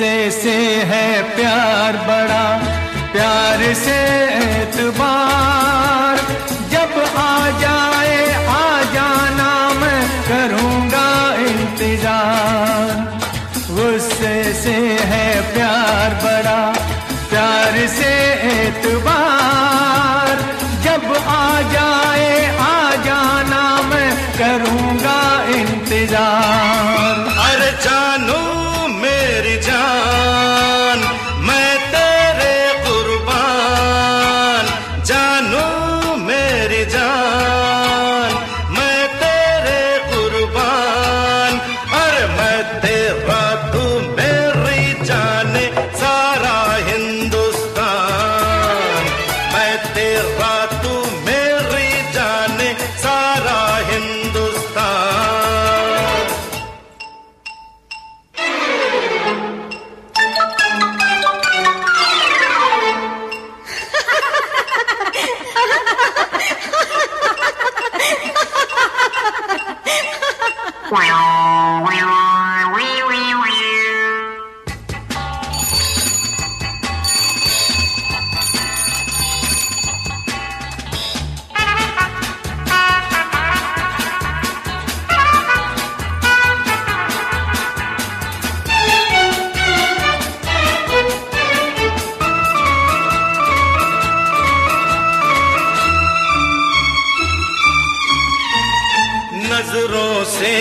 गुस्से से है प्यार बड़ा, प्यार से एतबार। जब आ जाए, आ जाना मैं करूँगा इंतज़ार। गुस्से से है प्यार बड़ा, प्यार से एतबार। जब आ जाए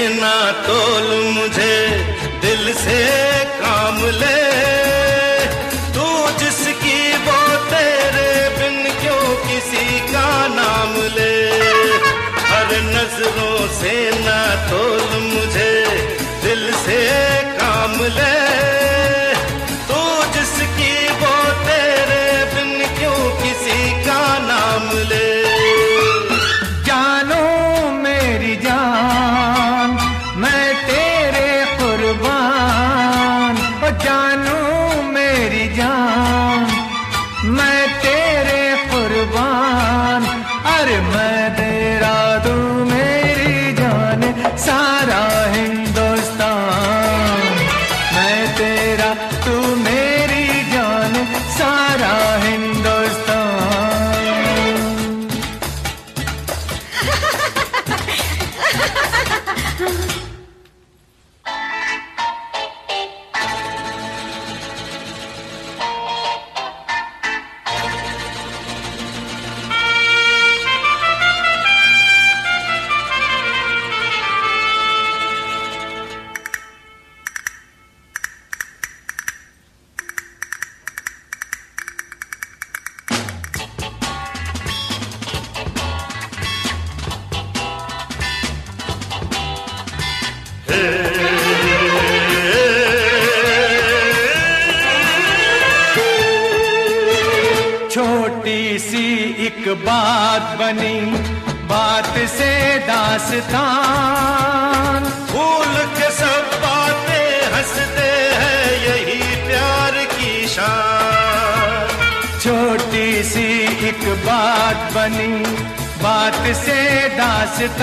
ना तोल मुझे दिल से काम ले। तू जिसकी वो तेरे बिन क्यों किसी का नाम ले? हर नज़रों से ना तोल मुझे दिल से काम ले। Let him. सी एक बात बनी बात से दास्तान। फूल के सब बातें हँसते हैं यही प्यार की शान। छोटी सी एक बात बनी बात से दास्तान।